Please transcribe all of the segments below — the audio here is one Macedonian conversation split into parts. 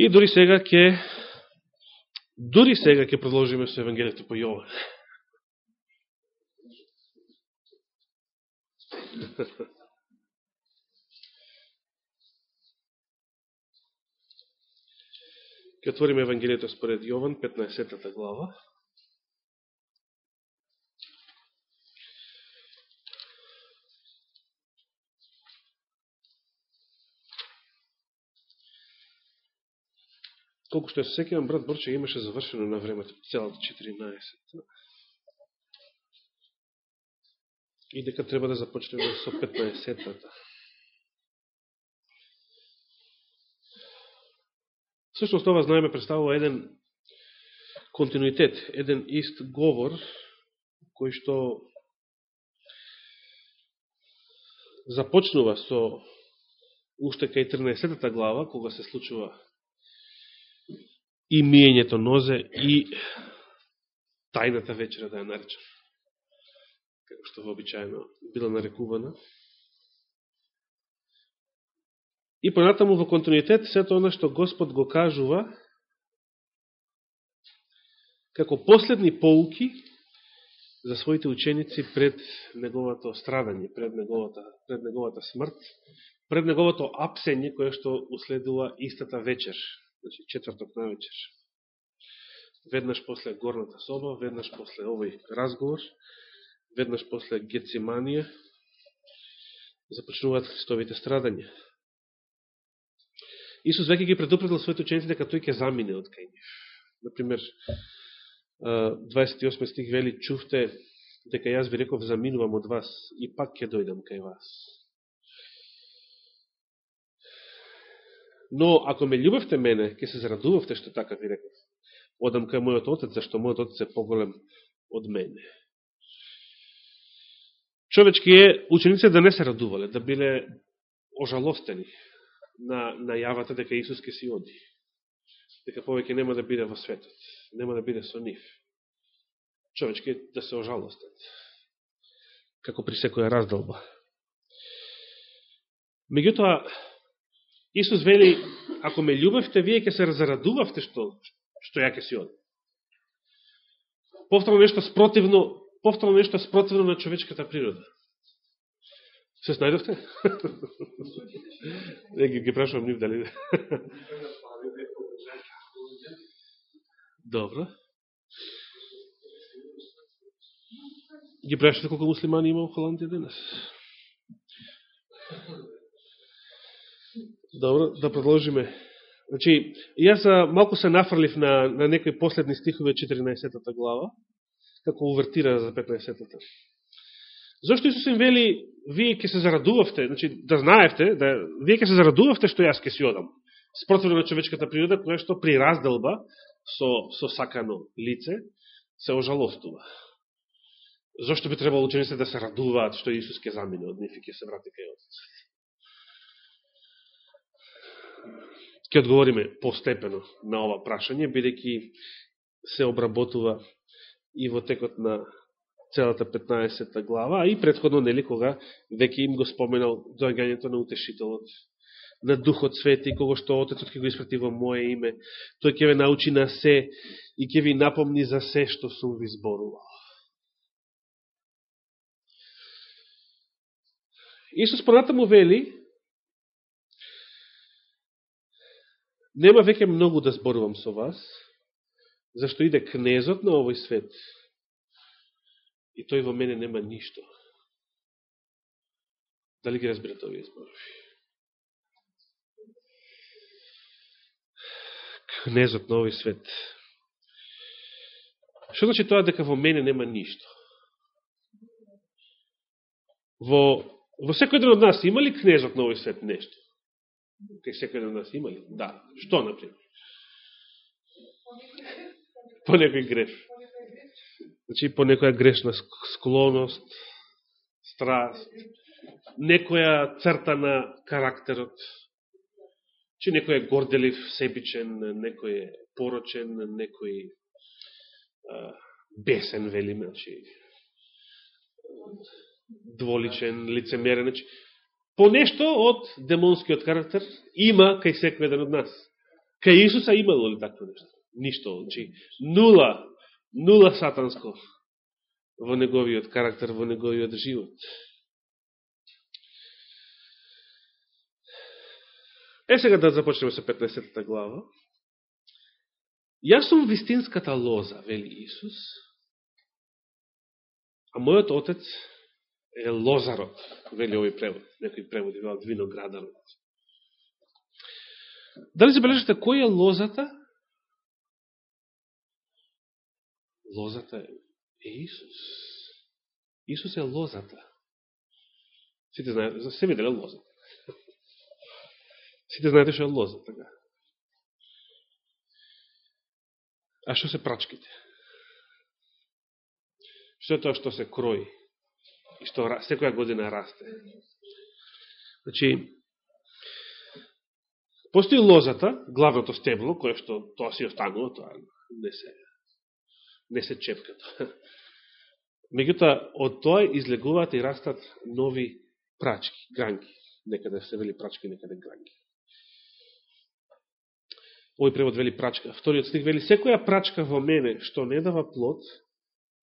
И дури сега ќе дури сега ќе продолжиме со Евангелието по Јован. Ке отвориме Евангелието според Јован, 15 глава. Колку што се секјавам, брат Борче имаше завршено на времето, целата 14. И дека треба да започнеме со 15-тата. Сушност ова знаеме представува еден континуитет, еден ист говор, кој што започнува со уште кај 13 глава, кога се случува и миењето нозе и тајната вечера да ја наречам, како што вообичајно била нарекувана. И понатаму во континуитет сето оно што Господ го кажува како последни поуки за своите ученици пред неговото страдање, пред неговата, пред неговата смрт, пред неговото апсење кое што уследува истата вечер, значи четврток на вечер. Веднаш после горната соба, веднаш после овој разговор, веднаш после Гециманија, започнуваат Христовите страдања. Исус веќе ги предупредил своите ученици дека тој ќе замине од кај нив. Например, 28 стих вели, чувте дека јас ви реков заминувам од вас и пак ќе дојдам кај вас. Но ако ме љубевте мене, ќе се зарадувавте што така ви реков. Одам кај мојот отец, зашто мојот отец е поголем од мене. Човечки е учениците да не се радувале, да биле ожалостени, на најавата дека Исус ке си оди. Дека повеќе нема да биде во светот, нема да биде со нив. Човечки да се ожалостат, како при секоја раздолба. Меѓутоа, Исус вели, ако ме љубевте, вие ќе се разрадувавте што, што ја ќе си оди. Повторно нешто спротивно, повторно нешто спротивно на човечката природа. Се снајдовте? Не, ги, ги прашувам нив дали... Добро. Ги прашувате колко муслимани има во Холандија денес? Добро, да продолжиме. Значи, јас малку се нафрлив на, на некои последни стихови 14 глава, како увертира за 15-та. Зошто Исус им вели, вие ќе се зарадувавте, значи да знаевте, да, вие ќе се зарадувавте што јас ќе си одам. Спротивно на човечката природа, која што при разделба со, со сакано лице се ожалостува. Зошто би требало учениците да се радуваат што Исус ќе замине од нив и ќе се врати кај Отец? Ке одговориме постепено на ова прашање, бидејќи се обработува и во текот на целата 15 глава, а и предходно, нели, кога веќе им го споменал доаѓањето на утешителот, на Духот Свети, кога што Отецот ќе го испрати во моје име, тој ќе ве научи на се и ќе ви напомни за се што сум ви зборувал. Исус понатаму вели, нема веќе многу да зборувам со вас, зашто иде кнезот на овој свет, и тој во мене нема ништо. Дали ги разбирате овие зборови? Кнезот на овој свет. Што значи тоа дека во мене нема ништо? Во, во секој ден од нас има ли кнезот на овој свет нешто? Те секој на од нас има ли? Да. Што, например? По некој греф. Значи, по некоја грешна склоност, страст, некоја црта на карактерот, че некој е горделив, себичен, некој е порочен, некој а, бесен, велиме, значи, дволичен, лицемерен, значи, по нешто од демонскиот карактер има кај секој еден од нас. Кај Исуса имало ли такво нешто? Ништо. Значи, нула, нула сатанско во неговиот карактер, во неговиот живот. Е сега да започнеме со 15 глава. Јас сум вистинската лоза, вели Исус, а мојот отец е лозарот, вели овој превод. Некои преводи велат виноградарот. Дали забележате кој е лозата? Лозата е Исус. Исус е лозата. Сите знаете, се виделе лозата. Сите знаете што е лоза, така. А што се прачките? Што е тоа што се крои и што секоја година расте? Значи, постои лозата, главното стебло, кое што тоа си останува, тоа не се, не се чепката. Меѓутоа, од тоа излегуваат и растат нови прачки, гранки. Некаде се вели прачки, некаде гранки овој превод вели прачка. Вториот стих вели, секоја прачка во мене што не дава плод,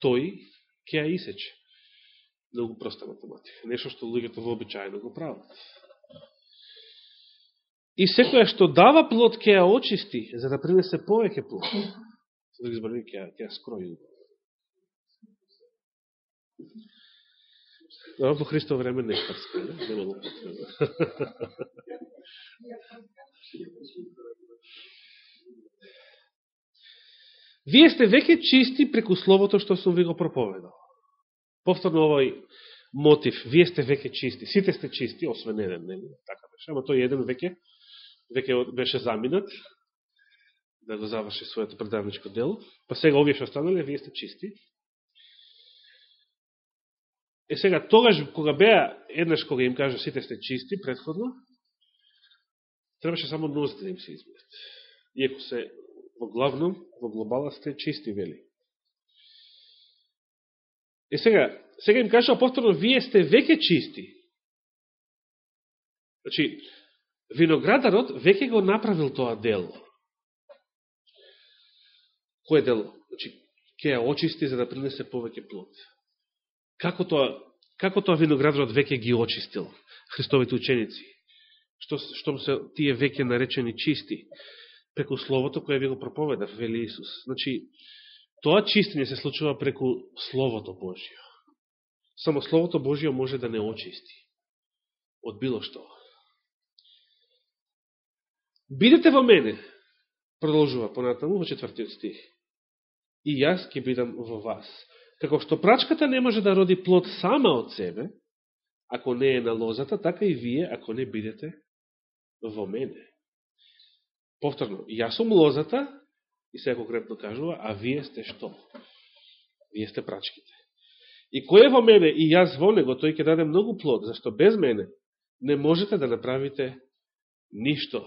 тој ќе ја исече. Да Многу проста математика. Нешто што луѓето вообичаено го прават. И секоја што дава плод ќе ја очисти, за да принесе повеќе плод. За да ги зборни, ќе ја скрои. Да, во Христо време не парска, не? Немало потреба. Вие сте веќе чисти преку словото што сум ви го проповедал. Повторно овој мотив, вие сте веќе чисти. Сите сте чисти, освен еден, не, така беше. Ама тој еден веќе, веќе беше заминат да го заврши своето предавничко дело. Па сега овие што останале, вие сте чисти. Е сега, тогаш, кога беа, еднаш кога им кажа сите сте чисти, предходно, требаше само нозите да им се измият. Иеко се во главном, во глобала сте чисти, вели. И сега, сега им кажа повторно, вие сте веќе чисти. Значи, виноградарот веќе го направил тоа дело. Кој дело? Значи, ќе ја очисти за да принесе повеќе плод. Како тоа, како тоа виноградарот веќе ги очистил Христовите ученици? Што, што се тие веќе наречени чисти? преку Словото кое ви го проповедав, вели Исус. Значи, тоа чистење се случува преку Словото Божио. Само Словото Божио може да не очисти од било што. Бидете во мене, продолжува понатаму во четвртиот стих. И јас ќе бидам во вас. Како што прачката не може да роди плод сама од себе, ако не е на лозата, така и вие, ако не бидете во мене. Повторно, јас сум лозата, и сега конкретно кажува, а вие сте што? Вие сте прачките. И кој е во мене и јас во него, тој ќе даде многу плод, зашто без мене не можете да направите ништо.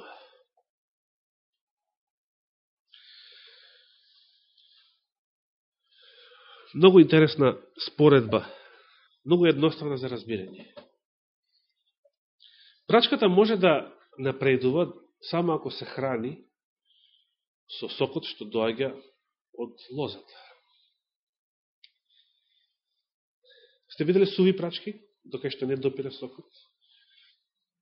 Многу интересна споредба, многу едноставна за разбирање. Прачката може да напредува само ако се храни со сокот што доаѓа од лозата. Сте видели суви прачки, дока што не допира сокот?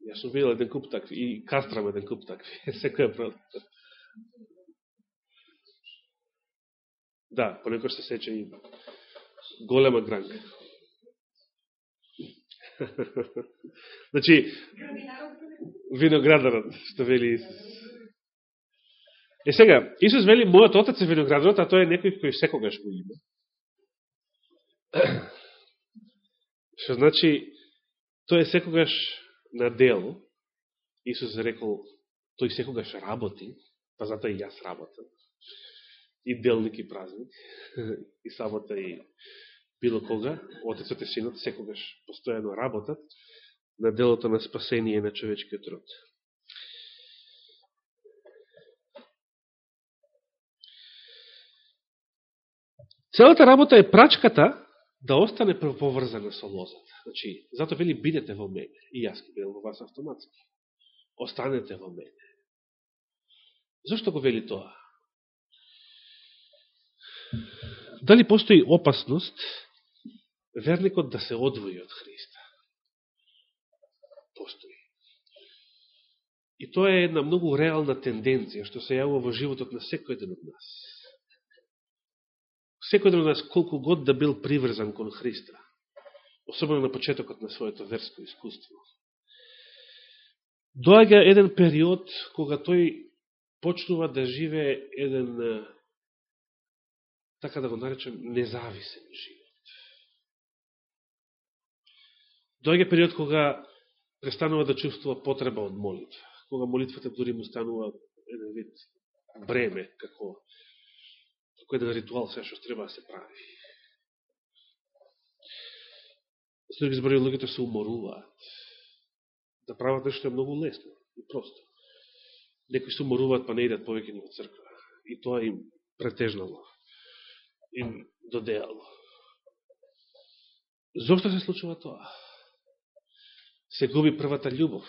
Јас сум видел еден куп такви, и кастрам еден куп такви, секоја продукта. Да, понекој се сече и голема гранка. значи, виноградарот, што вели. Е сега, Исус вели, мојот отец е виноградарот, а тој е некој кој секогаш го има. Што значи, тој е секогаш на дело. Исус рекол, тој секогаш работи, па затоа и јас работам. И делник и празник, и сабота и било кога, Отецот и Синот секогаш постојано работат на делото на спасение на човечкиот род. Целата работа е прачката да остане поврзана со лозата. Значи, зато вели бидете во мене и јас ќе бидам во вас автоматски. Останете во мене. Зошто го вели тоа? Дали постои опасност верникот да се одвои од Христа? Постои. И тоа е една многу реална тенденција што се јавува во животот на секој ден од нас. Секој од да нас колку год да бил приврзан кон Христа, особено на почетокот на своето верско искуство. Доаѓа еден период кога тој почнува да живее еден, така да го наречем, независен живот. Доаѓа период кога престанува да чувствува потреба од молитва кога молитвата дори му станува еден вид бреме, како еден да ритуал, се што треба да се прави. С други збори, луѓето се уморуваат. Да прават нешто е многу лесно и просто. Некои се уморуваат, па не идат повеќе ни во црква. И тоа им претежнало. Им додеало. Зошто се случува тоа? Се губи првата љубов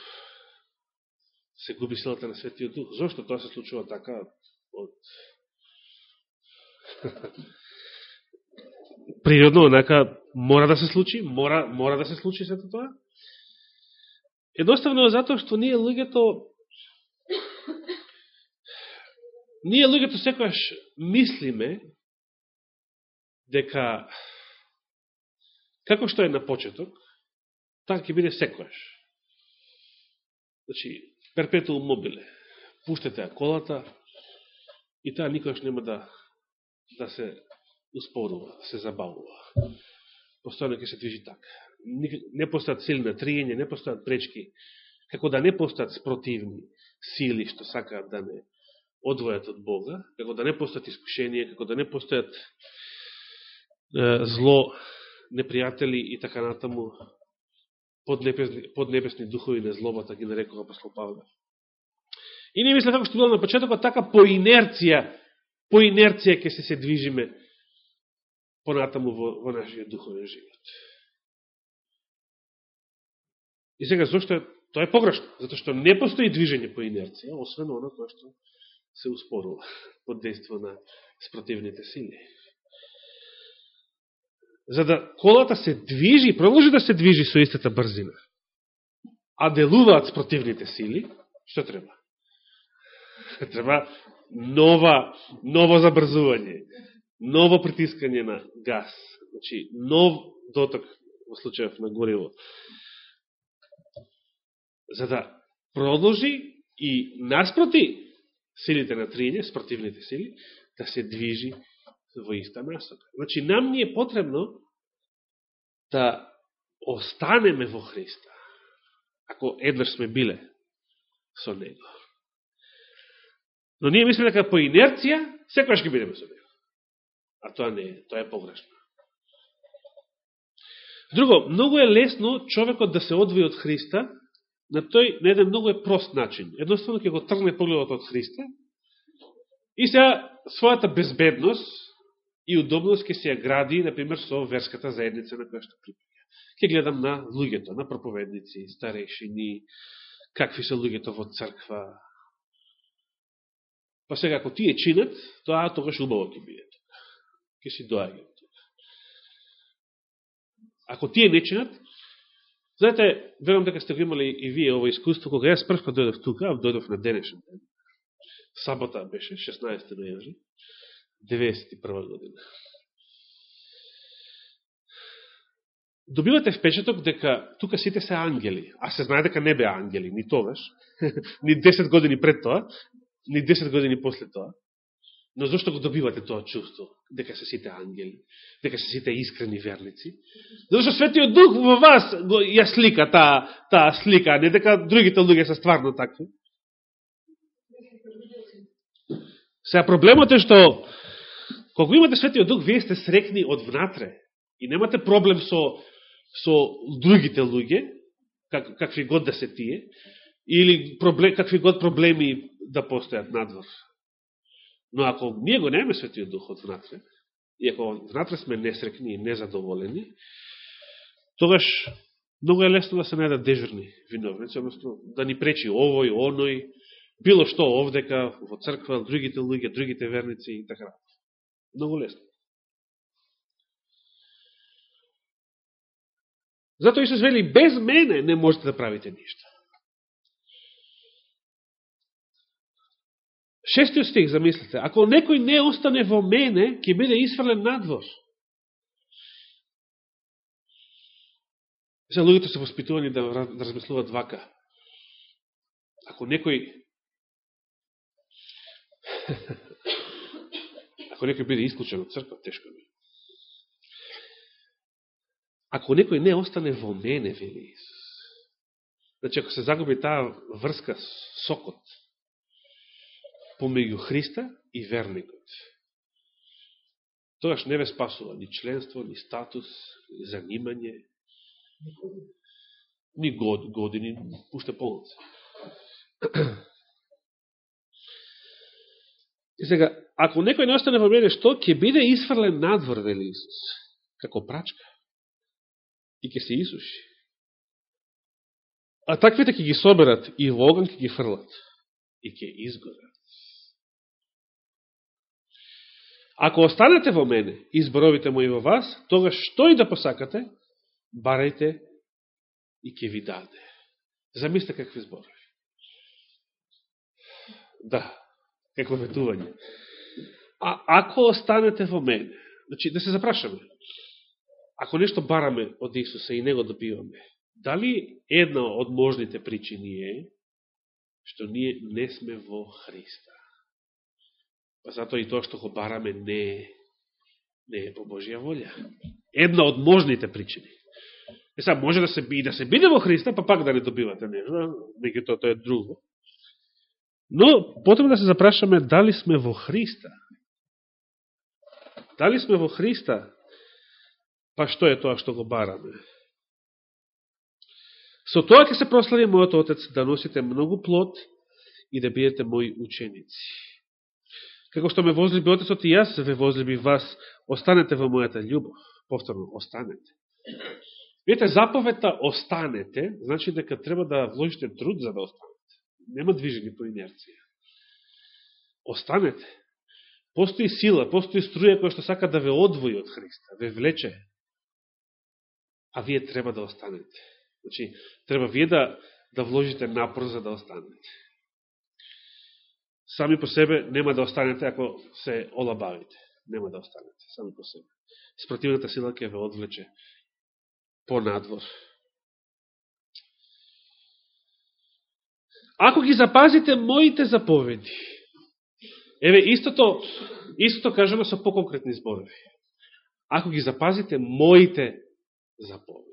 се губи силата на Светиот Дух. Зошто тоа се случува така од природно, однака мора да се случи, мора, мора да се случи сето тоа. Едноставно затоа што ние луѓето ние луѓето секојаш мислиме дека како што е на почеток, така ќе биде секојаш. Значи, перпетуум мобиле. Пуштете ја колата и таа никош нема да, да се успорува, се забавува. Постојано ќе се движи така. Не постојат сили на триење, не постојат пречки, како да не постојат спротивни сили што сакаат да не одвојат од Бога, како да не постојат искушенија, како да не постојат е, зло, непријатели и така натаму, поднебесни, поднебесни духови на злобата ги нарекува апостол Павле. И не мисля како што било на почетокот, така по инерција, по инерција ќе се се движиме понатаму во, во нашиот духовен живот. И сега, зашто е, тоа е погрешно? Затоа што не постои движење по инерција, освен оно тоа што се успорува под действо на спротивните сили за да колата се движи, продолжи да се движи со истата брзина, а делуваат спротивните сили, што треба? Треба нова, ново забрзување, ново притискање на газ, значи нов доток во случајов на гориво, за да продолжи и наспроти силите на триње, спротивните сили, да се движи во иста насока. Значи, нам ни е потребно да останеме во Христа, ако еднаш сме биле со Него. Но ние мислиме дека по инерција секогаш ќе бидеме со Него. А тоа не е, тоа е погрешно. Друго, многу е лесно човекот да се одвои од Христа на тој на еден многу е прост начин. Едноставно ќе го тргне погледот од Христа и сега својата безбедност и удобност ќе се ја гради, например, со верската заедница на која што припаѓа. Ке гледам на луѓето, на проповедници, старешини, какви се луѓето во црква. Па сега, ако тие чинат, тоа тогаш убаво ќе биде. Ке си доаѓа. Ако тие не чинат, знаете, верам дека сте го имали и вие ово искуство, кога јас прв дојдов тука, дојдов на денешен ден. Сабота беше, 16 ноември. 91 година. Добивате впечаток дека тука сите се ангели, а се знае дека не беа ангели, ни тогаш, ни 10 години пред тоа, ни 10 години после тоа. Но зашто го добивате тоа чувство, дека се сите ангели, дека се сите искрени верници? Зашто Светиот Дух во вас го ја слика таа, таа слика, не дека другите луѓе се стварно такви. Сега проблемот е што Кога имате Светиот Дух, вие сте срекни од внатре и немате проблем со, со другите луѓе, как, какви год да се тие, или проблем, какви год проблеми да постојат надвор. Но ако ние го немаме Светиот Дух од внатре, и ако внатре сме несрекни и незадоволени, тогаш многу е лесно да се најдат дежурни виновници, односно да ни пречи овој, оној, било што овдека, во црква, другите луѓе, другите верници и така. Многу лесно. Затоа Исус вели, без мене не можете да правите ништо. Шестиот стих, замислите, ако некој не остане во мене, ќе биде исфрлен надвор. Сега луѓето се воспитувани да, да вака. Ако некој ако некој биде исклучен од црква, тешко ми. Ако некој не остане во мене, вели Исус. Значи, ако се загуби таа врска, сокот, помеѓу Христа и верникот, тогаш не ве спасува ни членство, ни статус, ни занимање, ни год, години, уште полноце. И сега, ако некој не остане во мене, што? Ке биде изфрлен надвор, вели Исус, како прачка. И ке се исуши. А таквите ке ги соберат и во оган ке ги фрлат. И ке изгорат. Ако останете во мене и зборовите мои во вас, тогаш што и да посакате, барајте и ке ви даде. Замислите какви зборови. Да, какво ветување. А ако останете во мене, значи да се запрашаме, ако нешто бараме од Исуса и него добиваме, дали една од можните причини е што ние не сме во Христа? Па затоа и тоа што го бараме не е, не е по Божија волја. Една од можните причини. Е сега, може да се, и да се биде во Христа, па пак да не добивате нешто, меѓу тоа, тоа е друго. Но, потребно да се запрашаме дали сме во Христа. Дали сме во Христа, па што е тоа што го бараме? Со тоа ќе се прослави мојот Отец да носите многу плод и да бидете мои ученици. Како што ме возлюби Отецот и јас ве возлюби вас, останете во мојата љубов. Повторно, останете. Видите, заповета останете, значи дека треба да вложите труд за да останете нема движење по инерција. Останете. Постои сила, постои струја која што сака да ве одвои од Христа, ве влече. А вие треба да останете. Значи, треба вие да, да вложите напор за да останете. Сами по себе нема да останете ако се олабавите. Нема да останете, сами по себе. Спротивната сила ќе ве одвлече по надвор. ако ги запазите моите заповеди. Еве, истото, истото кажано со поконкретни зборови. Ако ги запазите моите заповеди.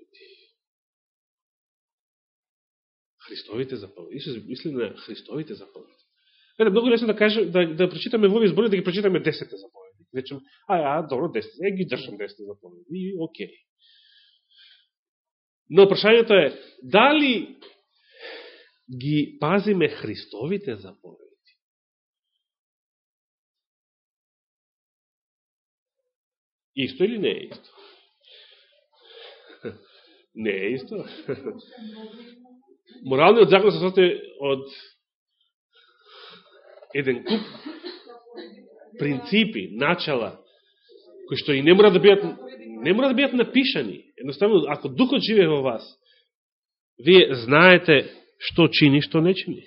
Христовите заповеди. Исус мисли на Христовите заповеди. Еде, многу лесно да каже, да, да прочитаме во овие зборови, да ги прочитаме десете заповеди. Речем, а, а, добро, десете. Е, ги држам десете заповеди. И, окей. Но прашањето е, дали ги пазиме Христовите заповеди. Исто или не е исто? Не е исто. Моралниот закон се состои од еден куп принципи, начала, кои што и не мора да бидат не мора да бидат напишани. Едноставно, ако духот живее во вас, вие знаете што чини, што не чини.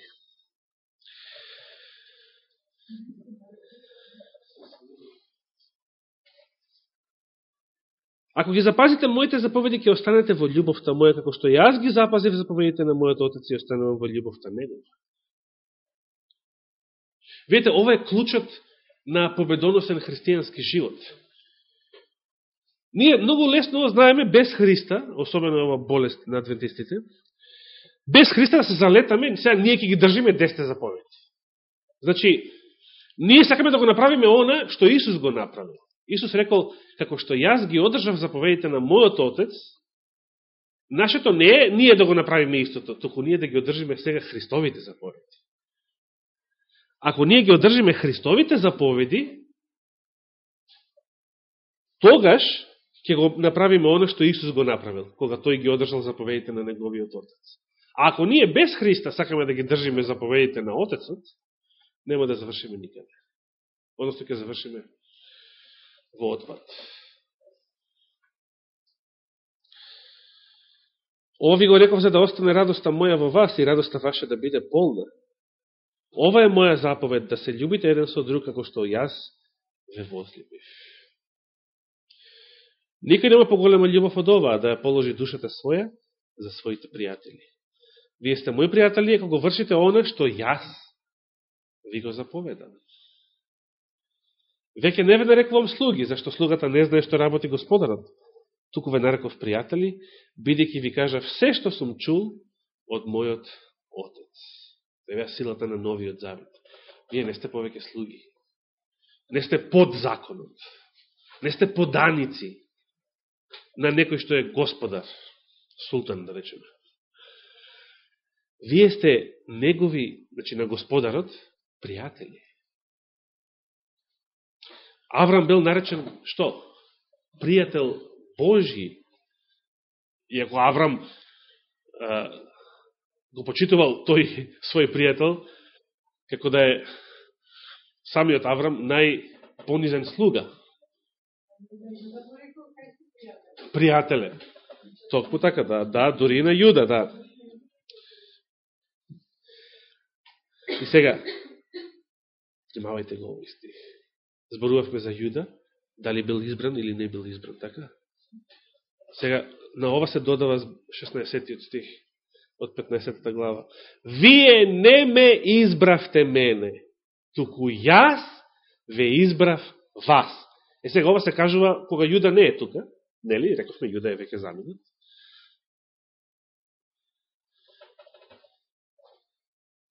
Ако ги запазите моите заповеди, ќе останете во љубовта моја, како што јас ги запазив заповедите на мојот отец и останувам во љубовта негова. Видите, ова е клучот на победоносен христијански живот. Ние многу лесно знаеме без Христа, особено ова болест на адвентистите, без Христа да се залетаме, сега ние ќе ги држиме десте заповеди. Значи, ние сакаме да го направиме она што Исус го направил. Исус рекол, како што јас ги одржав заповедите на мојот Отец, нашето не е ние да го направиме истото, току ние да ги одржиме сега Христовите заповеди. Ако ние ги одржиме Христовите заповеди, тогаш ќе го направиме оно што Исус го направил, кога тој ги одржал заповедите на Неговиот Отец. А ако ние без Христа сакаме да ги држиме заповедите на Отецот, нема да завршиме никаде. Односто ќе завршиме во отпад. Ова ви го реков за да остане радоста моја во вас и радоста ваша да биде полна. Ова е моја заповед, да се љубите еден со друг, како што јас ве возлюбив. Никој нема поголема љубов од ова, да ја положи душата своја за своите пријатели. Вие сте мои пријатели, ако го вршите оно што јас ви го заповедам. Веќе не ве нарекувам слуги, зашто слугата не знае што работи господарот, туку ве нареков пријатели, бидејќи ви кажа все што сум чул од мојот Отец. Еве силата на новиот завет. Вие не сте повеќе слуги. Не сте под законот. Не сте поданици на некој што е господар, султан, да речеме. Вие сте негови, значи на господарот, пријатели. Аврам бил наречен, што? Пријател Божи. Иако Аврам а, го почитувал тој свој пријател, како да е самиот Аврам најпонизен слуга. Пријателе. Токму така, да, да, дори и на Јуда, да. И сега, внимавајте го овој стих. Зборувавме за Јуда, дали бил избран или не бил избран, така? Сега, на ова се додава 16 стих од 15 глава. Вие не ме избравте мене, туку јас ве избрав вас. Е сега ова се кажува кога Јуда не е тука, нели? Рековме Јуда е веќе заминат.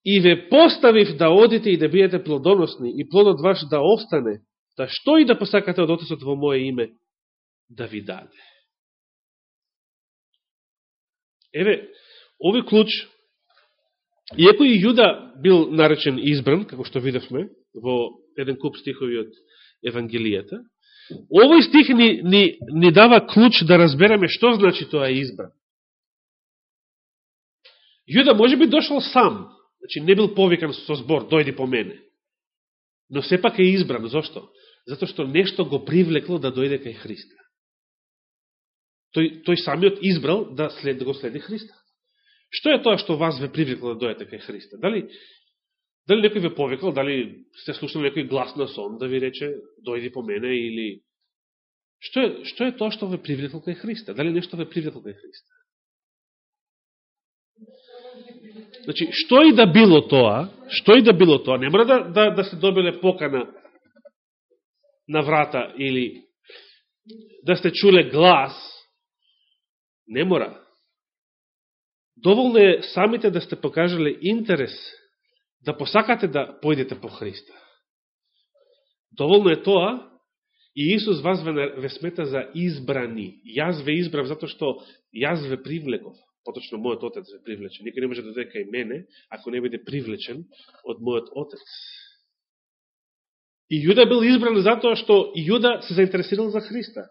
И ве поставив да одите и да биете плодоносни и плодот ваш да остане, да што и да посакате од Отецот во моје име, да ви даде. Еве, Ови клуч, иако и Јуда бил наречен избран, како што видевме во еден куп стихови од Евангелијата, овој стих ни, ни, ни дава клуч да разбереме што значи тоа е избран. Јуда може би дошол сам, значи не бил повикан со збор, дојди по мене. Но сепак е избран. Зошто? Зато што нешто го привлекло да дојде кај Христа. Тој, тој самиот избрал да, след, да го следи Христа. Што е тоа што вас ве привикло да дојдете кај Христа? Дали, дали некој ве повикал, дали сте слушали некој глас на сон да ви рече дојди по мене или... Што е, што е тоа што ве привлекло кај Христа? Дали нешто ве привлекло кај Христа? Значи, што и да било тоа, што и да било тоа, не мора да, да, да се добиле покана на врата или да сте чуле глас, не мора. Доволно е самите да сте покажале интерес да посакате да појдете по Христа. Доволно е тоа и Исус вас ве, ве смета за избрани. Јас ве избрав затоа што јас ве привлеков. Поточно мојот отец ве привлече. Никој не може да дојде кај мене ако не биде привлечен од мојот отец. И Јуда бил избран затоа што Јуда се заинтересирал за Христа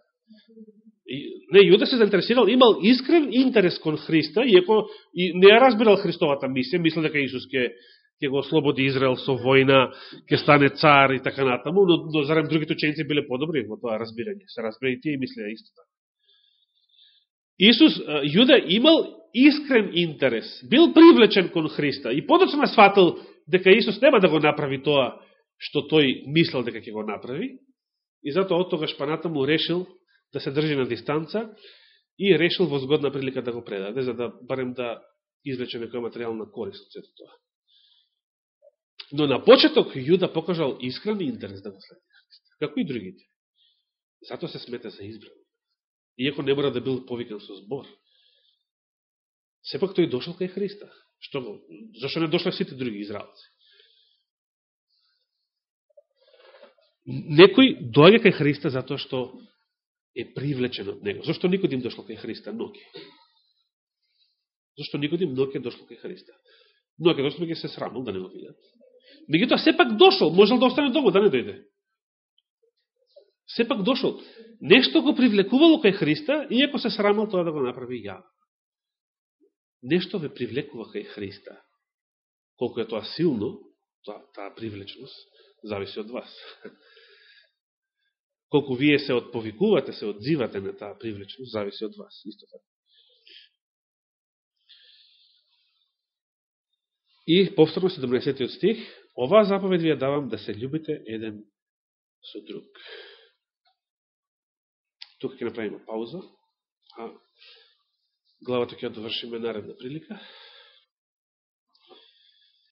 не, Јуда се заинтересирал, имал искрен интерес кон Христа, иако и не ја разбирал Христовата мисија, мислил дека Исус ќе ќе го ослободи Израел со војна, ќе стане цар и така натаму, но, но зарем другите ученици биле подобри во тоа разбирање. Се разбира и тие мислеа исто така. Исус, Јуда имал искрен интерес, бил привлечен кон Христа и подоцна сватил дека Исус нема да го направи тоа што тој мислел дека ќе го направи, и затоа од тогаш панатаму решил да се држи на дистанца и решил во згодна прилика да го предаде, за да барем да извлече некоја материјална корист од сето тоа. Но на почеток Јуда покажал искрен интерес да го следи Христа, како и другите. Зато се смета за избран. Иако не мора да бил повикан со збор. Сепак тој дошол кај Христа. Што го? Зашто не дошле сите други израелци? Некој доаѓа кај Христа затоа што е привлечен од него. Зошто Никодим дошло кај Христа? Ноке. Зошто Никодим Ноке дошло кај Христа? Ноке дошло кај се срамал да не го видат. Меѓутоа сепак дошол, можел да остане дома, да не дојде. Сепак дошол. Нешто го привлекувало кај Христа, иако се срамал тоа да го направи ја. Нешто ве привлекува кај Христа. Колко е тоа силно, тоа, таа привлечност, зависи од вас. Колку вие се отповикувате, се одзивате на таа привлечност, зависи од вас, исто така. И повторно 17 стих, оваа заповед ви ја давам да се љубите еден со друг. Тука ќе направиме пауза, а главата ќе ја довршиме наредна прилика.